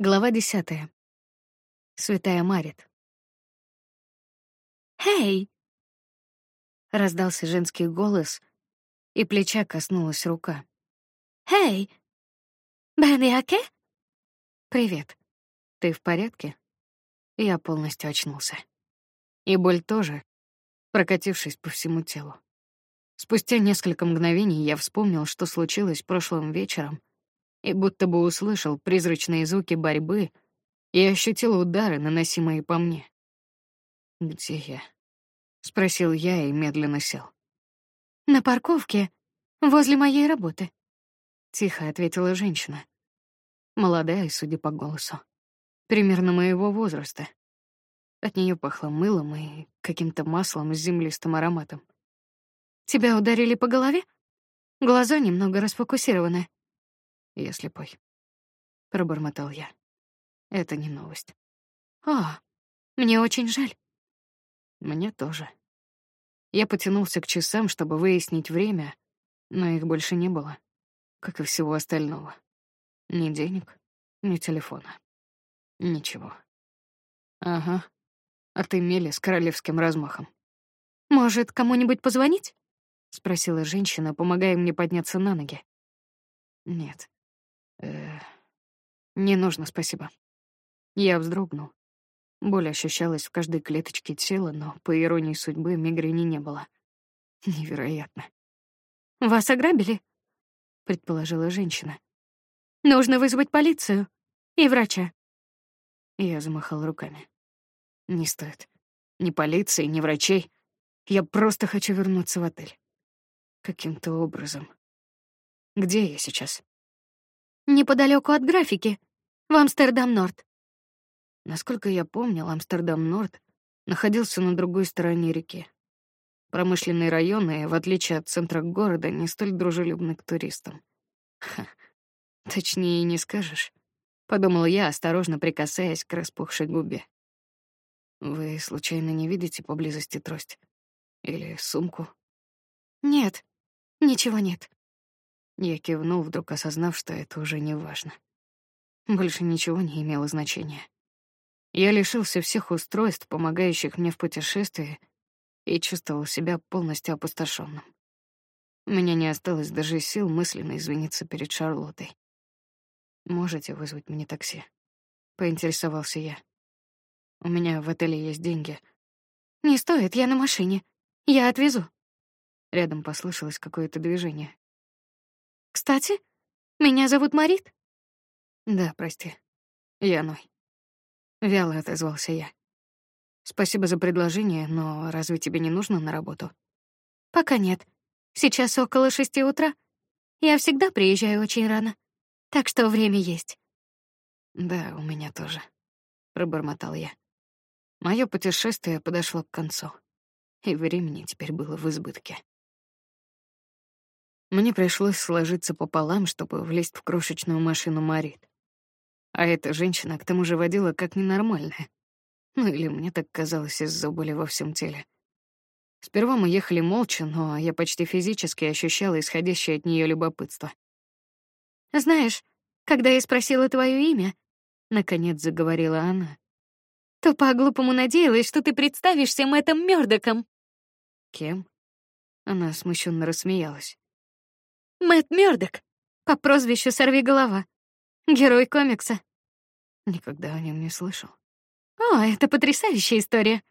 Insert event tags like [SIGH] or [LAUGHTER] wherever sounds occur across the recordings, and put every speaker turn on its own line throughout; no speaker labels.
Глава десятая. Святая Марит.
«Эй!»
Раздался женский голос, и плеча коснулась рука.
«Эй! Беньяке?»
«Привет. Ты в порядке?» Я полностью очнулся. И боль тоже, прокатившись по всему телу. Спустя несколько мгновений я вспомнил, что случилось прошлым вечером — и будто бы услышал призрачные звуки борьбы и ощутил удары, наносимые по мне. «Где я?» — спросил я и медленно сел.
«На парковке, возле моей работы», —
тихо ответила женщина. Молодая, судя по голосу. Примерно моего возраста. От нее пахло мылом и каким-то маслом с землистым ароматом.
«Тебя ударили по голове? Глаза немного расфокусированы».
Я слепой. Пробормотал я. Это не новость.
А, мне очень жаль.
Мне тоже. Я потянулся к часам, чтобы выяснить время, но их больше не было, как и всего остального. Ни денег, ни телефона. Ничего. Ага. А ты Мели с королевским размахом.
Может, кому-нибудь позвонить?
спросила женщина, помогая мне подняться на ноги. Нет. Не нужно, спасибо. Я вздрогнул. Боль ощущалась в каждой клеточке тела, но, по иронии судьбы, мигрени не было. Невероятно.
«Вас ограбили?» — предположила женщина. «Нужно вызвать полицию и врача».
Я замахал руками. «Не стоит. Ни полиции, ни врачей. Я просто хочу вернуться в отель. Каким-то образом. Где я сейчас?»
Неподалеку от графики, в Амстердам-Норд.
Насколько я помнил, Амстердам-Норд находился на другой стороне реки. Промышленные районы, в отличие от центра города, не столь дружелюбны к туристам. Ха, точнее не скажешь, подумал я, осторожно прикасаясь к распухшей губе. Вы случайно не видите поблизости трость или сумку?
Нет, ничего нет.
Я кивнул, вдруг осознав, что это уже не важно. Больше ничего не имело значения. Я лишился всех устройств, помогающих мне в путешествии, и чувствовал себя полностью опустошенным. У меня не осталось даже сил мысленно извиниться перед Шарлоттой. Можете вызвать мне такси? Поинтересовался я. У меня в отеле есть деньги.
Не стоит, я на машине. Я отвезу.
Рядом послышалось какое-то движение.
Кстати, меня зовут Марит.
Да, прости. Я Ной. Вяло отозвался я. Спасибо за предложение, но разве тебе не нужно на работу?
Пока нет. Сейчас около шести утра. Я всегда приезжаю очень рано, так что время есть.
Да, у меня тоже, пробормотал я. Мое путешествие подошло к концу, и времени теперь было в избытке. Мне пришлось сложиться пополам, чтобы влезть в крошечную машину Марит. А эта женщина к тому же водила как ненормальная. Ну или мне так казалось из-за боли во всем теле. Сперва мы ехали молча, но я почти физически ощущала исходящее от нее любопытство.
Знаешь, когда я спросила твое имя, наконец заговорила она, то по-глупому надеялась, что ты представишься Мэттом Мёрдоком.
Кем? Она смущенно рассмеялась.
Мэтт Мёрдок, по прозвищу Сорви голова, герой комикса.
Никогда о нем не слышал.
О, это потрясающая история.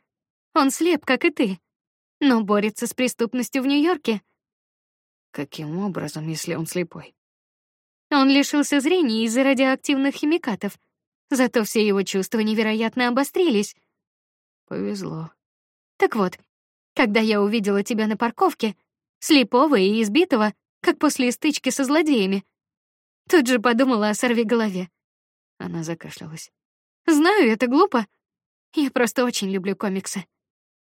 Он слеп, как и ты, но борется с преступностью в Нью-Йорке.
Каким образом, если он слепой?
Он лишился зрения из-за радиоактивных химикатов, зато все его чувства невероятно обострились.
Повезло.
Так вот, когда я увидела тебя на парковке, слепого и избитого, как после стычки со злодеями. Тут же подумала о сорви голове.
Она закашлялась.
Знаю, это глупо. Я просто очень люблю комиксы.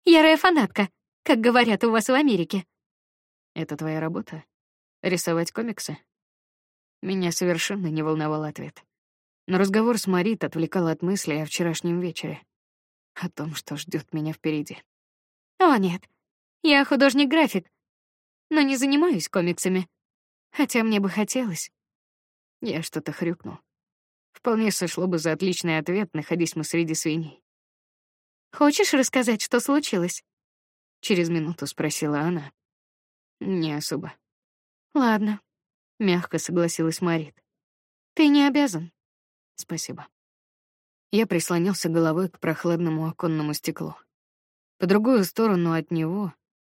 Ярая фанатка, как говорят у вас в Америке.
Это твоя работа? Рисовать комиксы? Меня совершенно не волновал ответ. Но разговор с Марит отвлекал от мыслей о вчерашнем вечере, о том, что ждет меня впереди.
О нет, я художник-график, но не занимаюсь комиксами. Хотя мне бы хотелось.
Я что-то хрюкнул. Вполне сошло бы за отличный ответ, находясь мы среди свиней.
Хочешь рассказать, что случилось?
Через минуту спросила она. Не особо.
Ладно, мягко согласилась Марит. Ты не обязан.
Спасибо. Я прислонился головой к прохладному оконному стеклу. По другую сторону от него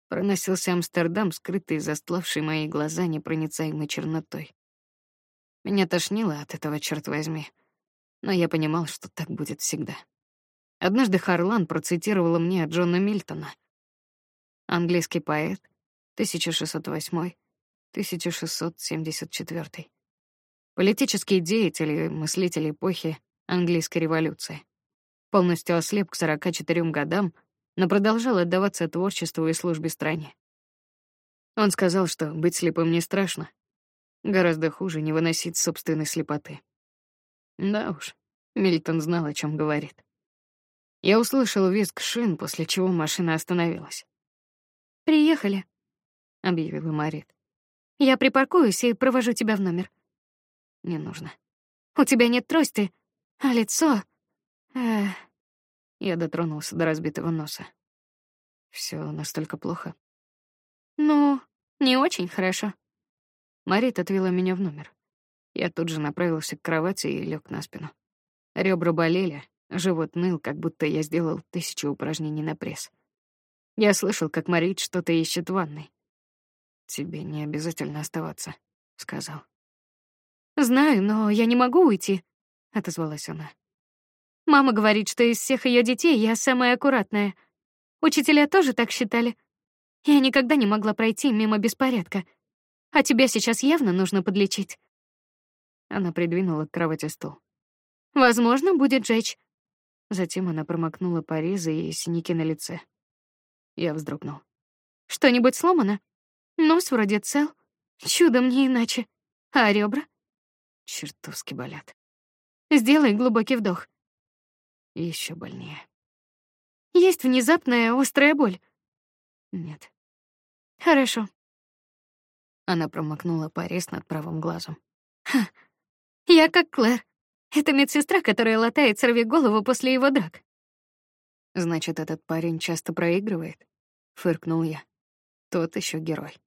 проносился Амстердам, скрытый застлавший мои глаза непроницаемой чернотой. Меня тошнило от этого, черт возьми, но я понимал, что так будет всегда. Однажды Харлан процитировала мне Джона Мильтона. Английский поэт, 1608-1674. Политический деятель и мыслитель эпохи английской революции. Полностью ослеп к 44 годам, но продолжал отдаваться творчеству и службе стране. Он сказал, что быть слепым не страшно. Гораздо хуже не выносить собственной слепоты. Да уж, Мильтон знал, о чем говорит. Я услышал визг шин, после чего машина остановилась.
«Приехали», —
объявила Марит.
«Я припаркуюсь и провожу тебя в номер».
«Не нужно».
«У тебя нет трости, а лицо...» Эх.
Я дотронулся до разбитого носа. Все настолько плохо.
Ну, не очень хорошо.
Марит отвела меня в номер. Я тут же направился к кровати и лег на спину. Ребра болели, Живот ныл, как будто я сделал тысячу упражнений на пресс. Я слышал, как Марит что-то ищет в ванной. Тебе не обязательно оставаться, сказал.
Знаю, но я не могу уйти, отозвалась она. Мама говорит, что из всех ее детей я самая аккуратная. Учителя тоже так считали. Я никогда не могла пройти мимо беспорядка. А тебя сейчас явно нужно подлечить.
Она придвинула к кровати стул.
Возможно, будет жечь.
Затем она промокнула порезы и синяки на лице. Я вздрогнул.
Что-нибудь сломано? Нос вроде цел. Чудом не иначе. А ребра?
Чертовски болят.
Сделай глубокий вдох.
Еще больнее.
Есть внезапная острая боль.
Нет.
Хорошо.
Она промокнула порез над правым глазом.
Ха. Я как Клэр. Это медсестра, которая латает сорви голову после его драк.
Значит, этот парень часто проигрывает, фыркнул я. Тот еще герой.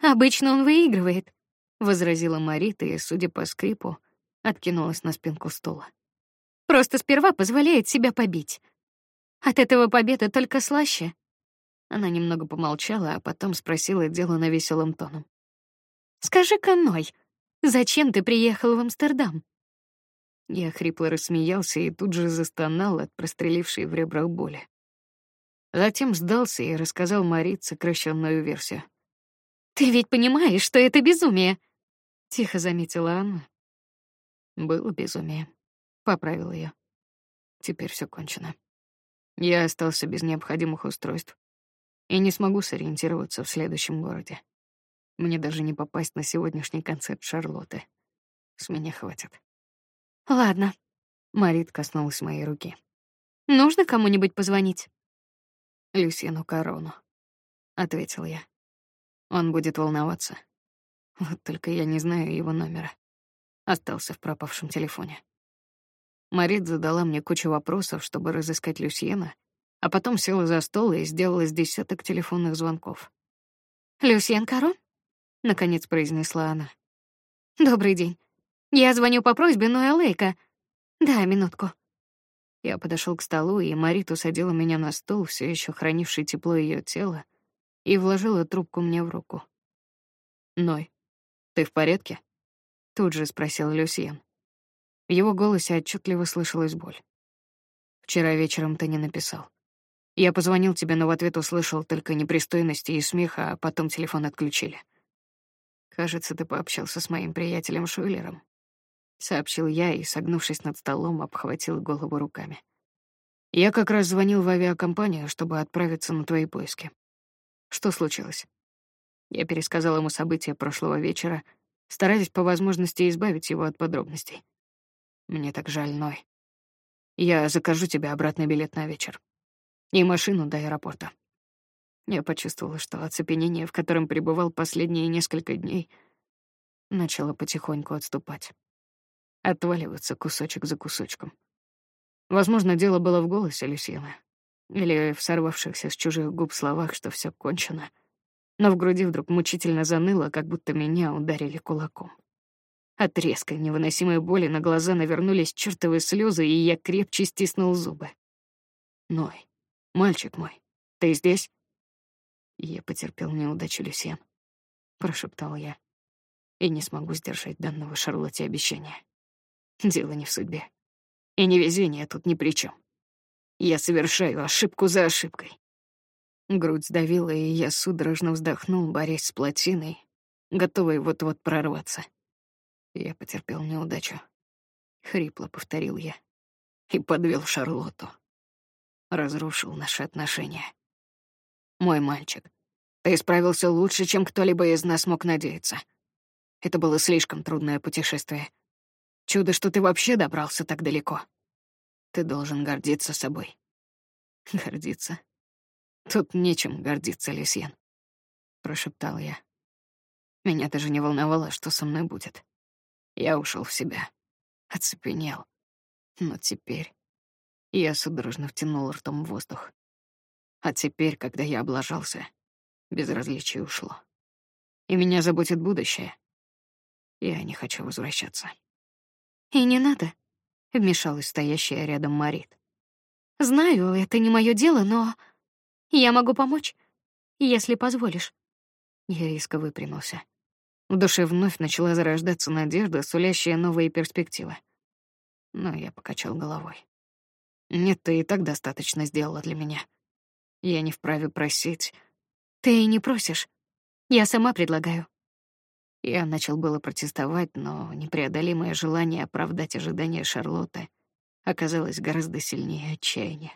Обычно он выигрывает,
возразила Марита и, судя по скрипу, откинулась на спинку стула.
Просто сперва позволяет себя побить. От этого победа только слаще.
Она немного помолчала, а потом спросила делано веселым тоном:
"Скажи-ка, Ной, зачем ты приехал в Амстердам?"
Я хрипло рассмеялся и тут же застонал от прострелившей в ребрах боли. Затем сдался и рассказал Марит сокращенную версию.
Ты ведь понимаешь, что это безумие?
Тихо заметила она. Было безумие. Поправил я. Теперь все кончено. Я остался без необходимых устройств и не смогу сориентироваться в следующем городе. Мне даже не попасть на сегодняшний концерт Шарлотты. С меня хватит.
Ладно.
Марит коснулась моей руки.
Нужно кому-нибудь позвонить.
Люсину Корону, ответил я. Он будет волноваться. Вот только я не знаю его номера. Остался в пропавшем телефоне. Марит задала мне кучу вопросов, чтобы разыскать Люсьена, а потом села за стол и сделала с десяток телефонных звонков.
Люсьен Карон? наконец произнесла она. Добрый день. Я звоню по просьбе Ноя Лейка. Да, минутку.
Я подошел к столу, и Марит усадила меня на стол, все еще хранивший тепло ее тела, и вложила трубку мне в руку. Ной, ты в порядке? Тут же спросил Люсьен. В его голосе отчетливо слышалась боль. Вчера вечером ты не написал. Я позвонил тебе, но в ответ услышал только непристойности и смех, а потом телефон отключили. Кажется, ты пообщался с моим приятелем Шуйлером сообщил я и, согнувшись над столом, обхватил голову руками. Я как раз звонил в авиакомпанию, чтобы отправиться на твои поиски. Что случилось? Я пересказал ему события прошлого вечера, стараясь по возможности избавить его от подробностей. Мне так жаль, Ной. Я закажу тебе обратный билет на вечер и машину до аэропорта. Я почувствовала, что оцепенение, в котором пребывал последние несколько дней, начало потихоньку отступать. отваливаться кусочек за кусочком. Возможно, дело было в голосе Люсьена или в сорвавшихся с чужих губ словах, что все кончено. Но в груди вдруг мучительно заныло, как будто меня ударили кулаком. От резкой невыносимой боли на глаза навернулись чертовы слезы, и я крепче стиснул зубы. Ной, мальчик мой, ты здесь? Я потерпел неудачу, Люсьен, прошептал я. И не смогу сдержать данного Шарлотте обещания. Дело не в судьбе. И невезение тут ни при чем. Я совершаю ошибку за ошибкой. Грудь сдавила, и я судорожно вздохнул, борясь с плотиной, готовый вот-вот прорваться. Я потерпел неудачу. Хрипло повторил я. И подвел Шарлотту. Разрушил наши отношения. Мой мальчик, ты справился лучше, чем кто-либо из нас мог надеяться. Это было слишком трудное путешествие. Чудо, что ты вообще добрался так далеко. Ты должен гордиться собой. [LAUGHS] Гордиться? Тут нечем гордиться, Лисьен. Прошептал я. Меня даже не волновало, что со мной будет. Я ушел в себя. Оцепенел. Но теперь... Я судорожно втянул ртом воздух. А теперь, когда я облажался, безразличие ушло. И меня заботит будущее. Я не хочу возвращаться.
И не надо, вмешалась стоящая рядом Марит. Знаю, это не мое дело, но я могу помочь, если позволишь.
Я резко выпрямился. В душе вновь начала зарождаться надежда, сулящая новые перспективы. Но я покачал головой. Нет, ты и так достаточно сделала для меня. Я не вправе просить.
Ты и не просишь. Я сама предлагаю.
Я начал было протестовать, но непреодолимое желание оправдать ожидания Шарлотты оказалось гораздо сильнее отчаяния.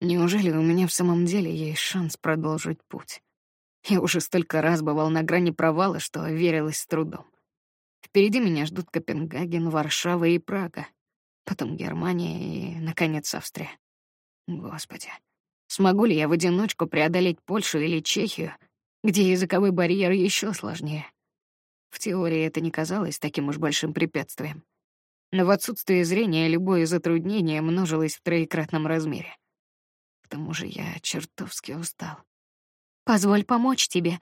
Неужели у меня в самом деле есть шанс продолжить путь? Я уже столько раз бывал на грани провала, что верилось с трудом. Впереди меня ждут Копенгаген, Варшава и Прага, потом Германия и, наконец, Австрия. Господи, смогу ли я в одиночку преодолеть Польшу или Чехию, где языковой барьер еще сложнее? В теории это не казалось таким уж большим препятствием. Но в отсутствие зрения любое затруднение множилось в троекратном размере. К тому же я чертовски устал.
Позволь помочь тебе.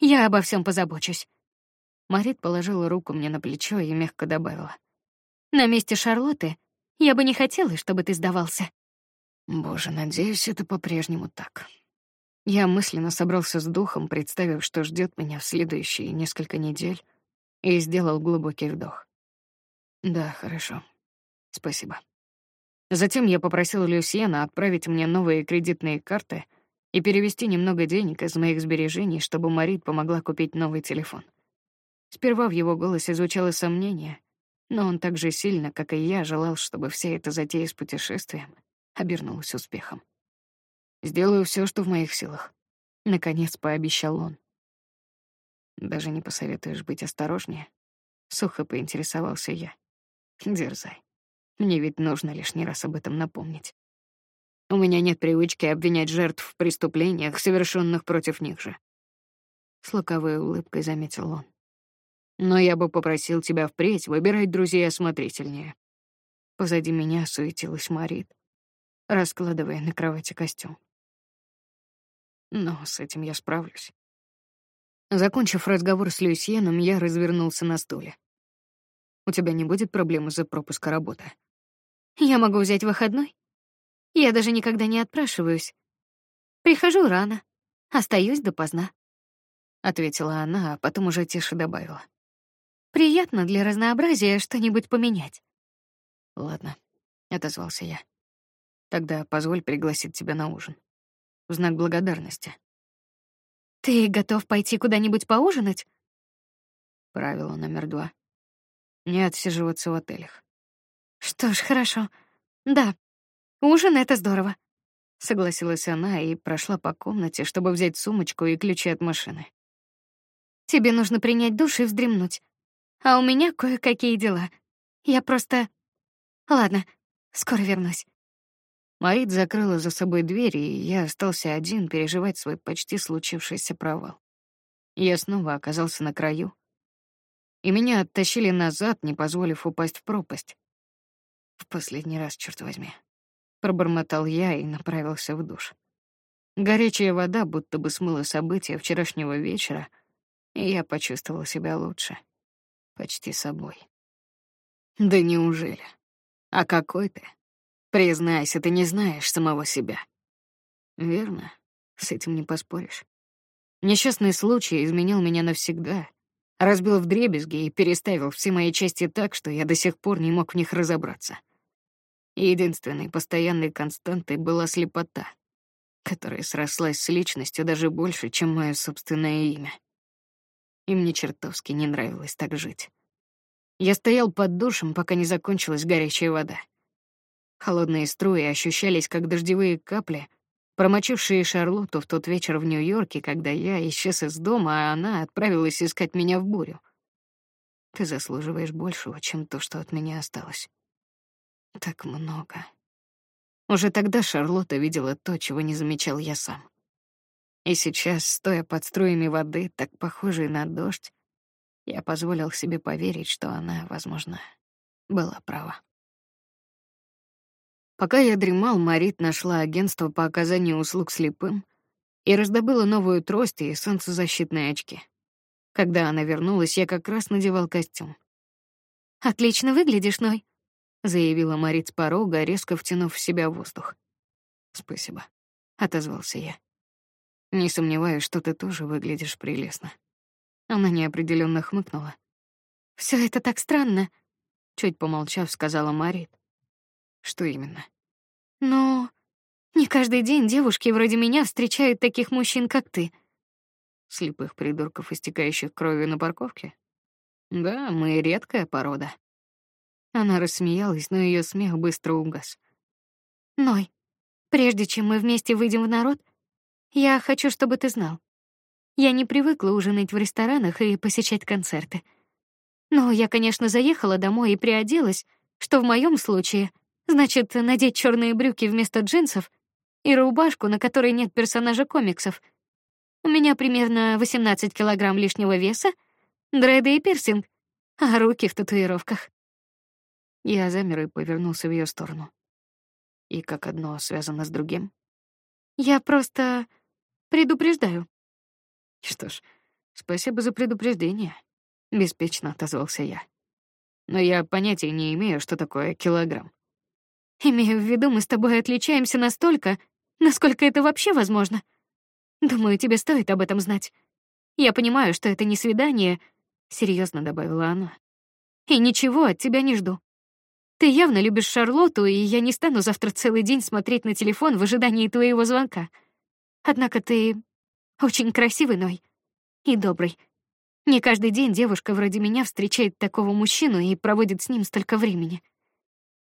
Я обо всем позабочусь. Марит положила руку мне на плечо и мягко добавила: На месте Шарлотты я бы не хотела, чтобы ты сдавался.
Боже, надеюсь, это по-прежнему так. Я мысленно собрался с духом, представив, что ждет меня в следующие несколько недель, и сделал глубокий вдох. Да, хорошо. Спасибо. Затем я попросил Люсьена отправить мне новые кредитные карты и перевести немного денег из моих сбережений, чтобы Марит помогла купить новый телефон. Сперва в его голосе звучало сомнение, но он так же сильно, как и я, желал, чтобы вся эта затея с путешествием обернулась успехом. Сделаю все, что в моих силах. Наконец пообещал он. Даже не посоветуешь быть осторожнее. Сухо поинтересовался я. Дерзай. Мне ведь нужно лишний раз об этом напомнить. У меня нет привычки обвинять жертв в преступлениях, совершенных против них же. С лукавой улыбкой заметил он. Но я бы попросил тебя впредь выбирать друзей осмотрительнее. Позади меня суетилась Марит, раскладывая на кровати костюм. Но с этим я справлюсь. Закончив разговор с Люсьеном, я развернулся на стуле. У тебя не будет проблем из-за пропуска работы?
Я могу взять выходной. Я даже никогда не отпрашиваюсь. Прихожу рано, остаюсь допоздна.
Ответила она, а потом уже тише добавила.
Приятно для разнообразия что-нибудь поменять.
Ладно, отозвался я. Тогда позволь пригласить тебя на ужин в знак благодарности.
Ты готов пойти куда-нибудь поужинать?
Правило номер два. Не отсиживаться в отелях.
Что ж, хорошо. Да, ужин — это здорово.
Согласилась она и прошла по комнате, чтобы взять сумочку и ключи от машины.
Тебе нужно принять душ и вздремнуть. А у меня кое-какие дела. Я просто... Ладно, скоро вернусь.
Марит закрыла за собой дверь, и я остался один переживать свой почти случившийся провал. Я снова оказался на краю. и меня оттащили назад, не позволив упасть в пропасть. В последний раз, черт возьми. Пробормотал я и направился в душ. Горячая вода будто бы смыла события вчерашнего вечера, и я почувствовал себя лучше. Почти собой. Да неужели? А какой ты? Признайся, ты не знаешь самого себя. Верно, с этим не поспоришь. Несчастный случай изменил меня навсегда, разбил вдребезги и переставил все мои части так, что я до сих пор не мог в них разобраться. Единственной постоянной константой была слепота, которая срослась с личностью даже больше, чем мое собственное имя. И мне чертовски не нравилось так жить. Я стоял под душем, пока не закончилась горячая вода. Холодные струи ощущались как дождевые капли, промочившие Шарлотту в тот вечер в Нью-Йорке, когда я исчез из дома, а она отправилась искать меня в бурю. Ты заслуживаешь большего, чем то, что от меня осталось. Так много. Уже тогда Шарлотта видела то, чего не замечал я сам. И сейчас, стоя под струями воды, так похожей на дождь, я позволил себе поверить, что она, возможно, была права. Пока я дремал, Марит нашла агентство по оказанию услуг слепым и раздобыла новую трость и солнцезащитные очки. Когда она вернулась, я как раз надевал костюм.
Отлично выглядишь, Ной,
заявила Марит с порога, резко втянув в себя воздух. Спасибо, отозвался я. Не сомневаюсь, что ты тоже выглядишь прелестно. Она неопределенно хмыкнула.
Все это так странно,
чуть помолчав, сказала Марит. Что именно?
Но не каждый день девушки вроде меня встречают таких мужчин, как ты.
Слепых придурков, истекающих кровью на парковке? Да, мы редкая порода. Она рассмеялась, но ее смех быстро угас.
Ной, прежде чем мы вместе выйдем в народ, я хочу, чтобы ты знал. Я не привыкла ужинать в ресторанах и посещать концерты. Но я, конечно, заехала домой и приоделась, что в моем случае — Значит, надеть черные брюки вместо джинсов и рубашку, на которой нет персонажа комиксов. У меня примерно 18 килограмм лишнего веса, дреды и пирсинг, а руки в татуировках.
Я замер и повернулся в ее сторону. И как одно связано с другим?
Я просто предупреждаю.
Что ж, спасибо за предупреждение, беспечно отозвался я. Но я понятия не имею, что такое килограмм.
Имею в виду, мы с тобой отличаемся настолько, насколько это вообще возможно. Думаю, тебе стоит об этом знать. Я понимаю, что это не свидание, серьезно добавила она. И ничего от тебя не жду. Ты явно любишь Шарлотту, и я не стану завтра целый день смотреть на телефон в ожидании твоего звонка. Однако ты очень красивый, Ной, и добрый. Не каждый день девушка вроде меня встречает такого мужчину и проводит с ним столько времени.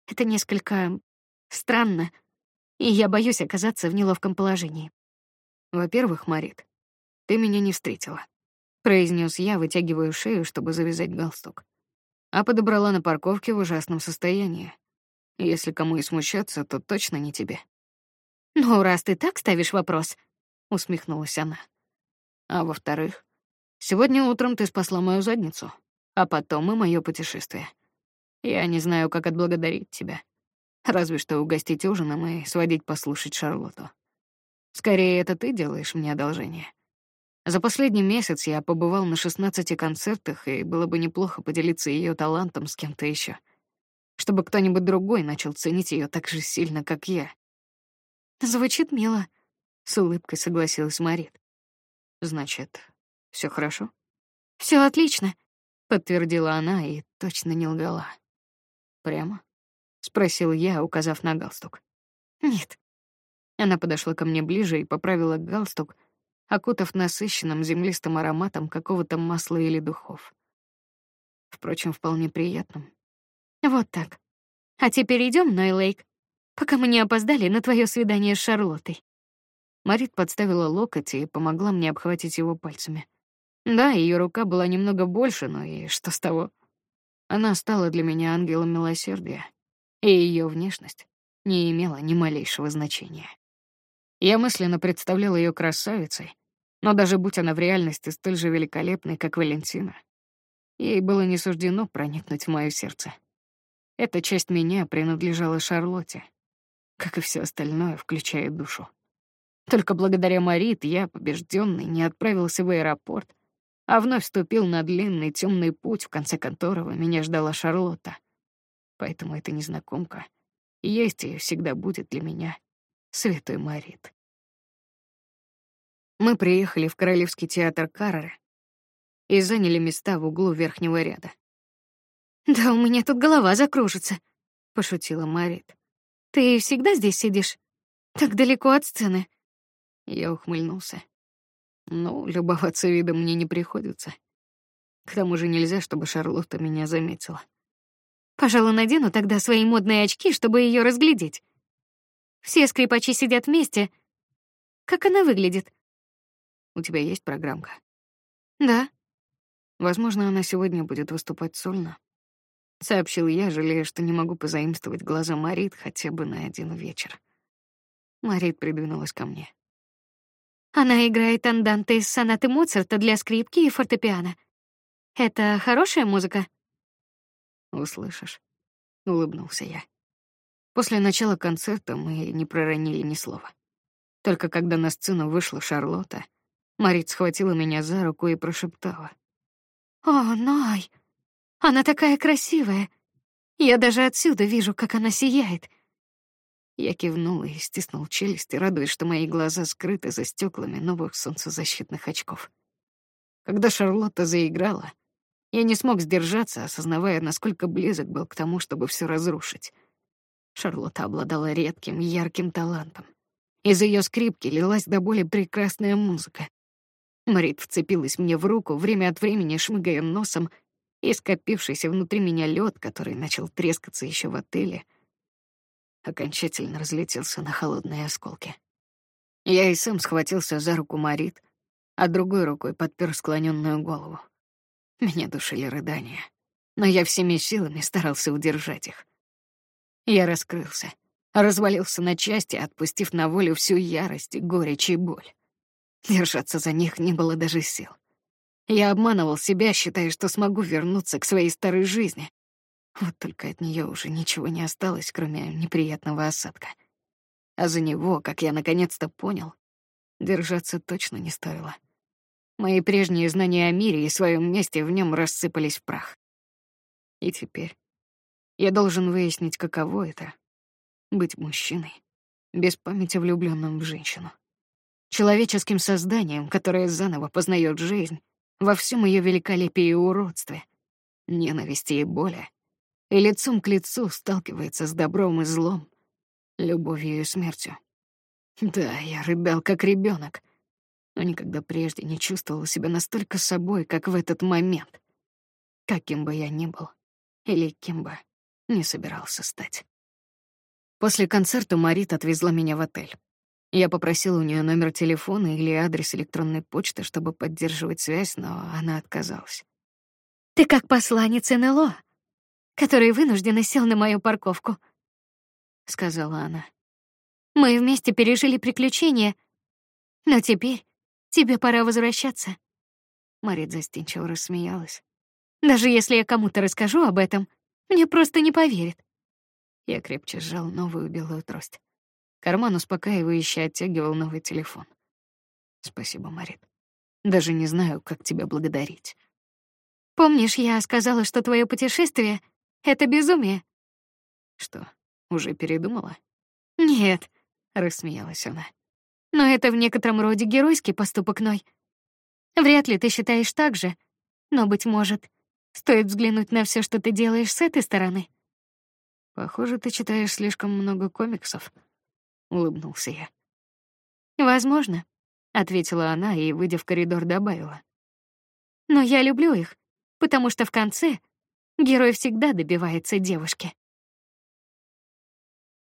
Это несколько странно, и я боюсь оказаться в неловком положении.
Во-первых, Марит, ты меня не встретила, произнес я, вытягивая шею, чтобы завязать галстук, а подобрала на парковке в ужасном состоянии. Если кому и смущаться, то точно не тебе.
Ну, раз ты так ставишь вопрос, усмехнулась она.
А во-вторых, сегодня утром ты спасла мою задницу, а потом и мое путешествие. Я не знаю, как отблагодарить тебя. Разве что угостить ужином и сводить послушать Шарлотту. Скорее, это ты делаешь мне одолжение. За последний месяц я побывал на 16 концертах, и было бы неплохо поделиться ее талантом с кем-то еще, чтобы кто-нибудь другой начал ценить ее так же сильно, как я.
Звучит мило,
с улыбкой согласилась Марит. Значит, все хорошо?
Все отлично,
подтвердила она и точно не лгала. Прямо? спросил я, указав на галстук.
Нет.
Она подошла ко мне ближе и поправила галстук, окутав насыщенным землистым ароматом какого-то масла или духов. Впрочем, вполне приятным.
Вот так. А теперь идем, Нойлейк, пока мы не опоздали на твое свидание с Шарлоттой.
Марит подставила локоть и помогла мне обхватить его пальцами. Да, ее рука была немного больше, но и что с того? Она стала для меня ангелом милосердия, и ее внешность не имела ни малейшего значения. Я мысленно представлял ее красавицей, но даже будь она в реальности столь же великолепной, как Валентина, Ей было не суждено проникнуть в мое сердце. Эта часть меня принадлежала Шарлотте, как и все остальное, включая душу. Только благодаря Марит я, побежденный, не отправился в аэропорт, а вновь вступил на длинный темный путь, в конце которого меня ждала Шарлотта. Поэтому эта незнакомка есть и всегда будет для меня святой Марит. Мы приехали в Королевский театр Каррера и заняли места в углу верхнего ряда.
«Да у меня тут голова закружится», — пошутила Марит. «Ты всегда здесь сидишь? Так далеко от сцены?»
Я ухмыльнулся. Ну, любоваться видом мне не приходится. К тому же нельзя, чтобы Шарлотта меня заметила.
Пожалуй, надену тогда свои модные очки, чтобы ее разглядеть. Все скрипачи сидят вместе. Как она выглядит?
У тебя есть программка?
Да.
Возможно, она сегодня будет выступать сольно. Сообщил я, жалея, что не могу позаимствовать глаза Марит хотя бы на один вечер. Марит придвинулась ко мне.
Она играет анданте из сонаты Моцарта для скрипки и фортепиано. Это хорошая музыка?
Услышишь, улыбнулся я. После начала концерта мы не проронили ни слова. Только когда на сцену вышла Шарлотта, Марит схватила меня за руку и прошептала:
"О, Ной, она такая красивая. Я даже отсюда вижу, как она сияет.
Я кивнул и стиснул челюсти, радуясь, что мои глаза скрыты за стеклами новых солнцезащитных очков. Когда Шарлотта заиграла, я не смог сдержаться, осознавая, насколько близок был к тому, чтобы все разрушить. Шарлотта обладала редким, ярким талантом. Из ее скрипки лилась до боли прекрасная музыка. Марит вцепилась мне в руку, время от времени шмыгая носом, и скопившийся внутри меня лед, который начал трескаться еще в отеле — окончательно разлетелся на холодные осколки. Я и сам схватился за руку Марит, а другой рукой подпер склоненную голову. Меня душили рыдания, но я всеми силами старался удержать их. Я раскрылся, развалился на части, отпустив на волю всю ярость, горечь и боль. Держаться за них не было даже сил. Я обманывал себя, считая, что смогу вернуться к своей старой жизни, вот только от нее уже ничего не осталось, кроме неприятного осадка. А за него, как я наконец-то понял, держаться точно не стоило. Мои прежние знания о мире и своем месте в нем рассыпались в прах. И теперь я должен выяснить, каково это — быть мужчиной, без памяти влюбленным в женщину. Человеческим созданием, которое заново познает жизнь во всем ее великолепии и уродстве, ненависти и боли, и лицом к лицу сталкивается с добром и злом, любовью и смертью. Да, я рыдал как ребенок, но никогда прежде не чувствовал себя настолько собой, как в этот момент. Каким бы я ни был, или кем бы не собирался стать. После концерта Марит отвезла меня в отель. Я попросил у нее номер телефона или адрес электронной почты, чтобы поддерживать связь, но она отказалась.
«Ты как посланец НЛО», который вынужденно сел на мою парковку, сказала она. Мы вместе пережили приключения, но теперь тебе пора возвращаться.
Марит застенчиво рассмеялась.
Даже если я кому-то расскажу об этом, мне просто не поверят.
Я крепче сжал новую белую трость. Карман успокаивающе оттягивал новый телефон. Спасибо, Марит. Даже не знаю, как тебя благодарить.
Помнишь, я сказала, что твое путешествие это безумие.
Что, уже передумала?
Нет,
рассмеялась она.
Но это в некотором роде геройский поступок Ной. Вряд ли ты считаешь так же, но быть может, стоит взглянуть на все, что ты делаешь с этой стороны.
Похоже, ты читаешь слишком много комиксов, улыбнулся я.
Возможно, ответила она и, выйдя в коридор, добавила. Но я люблю их, потому что в конце Герой всегда добивается девушки.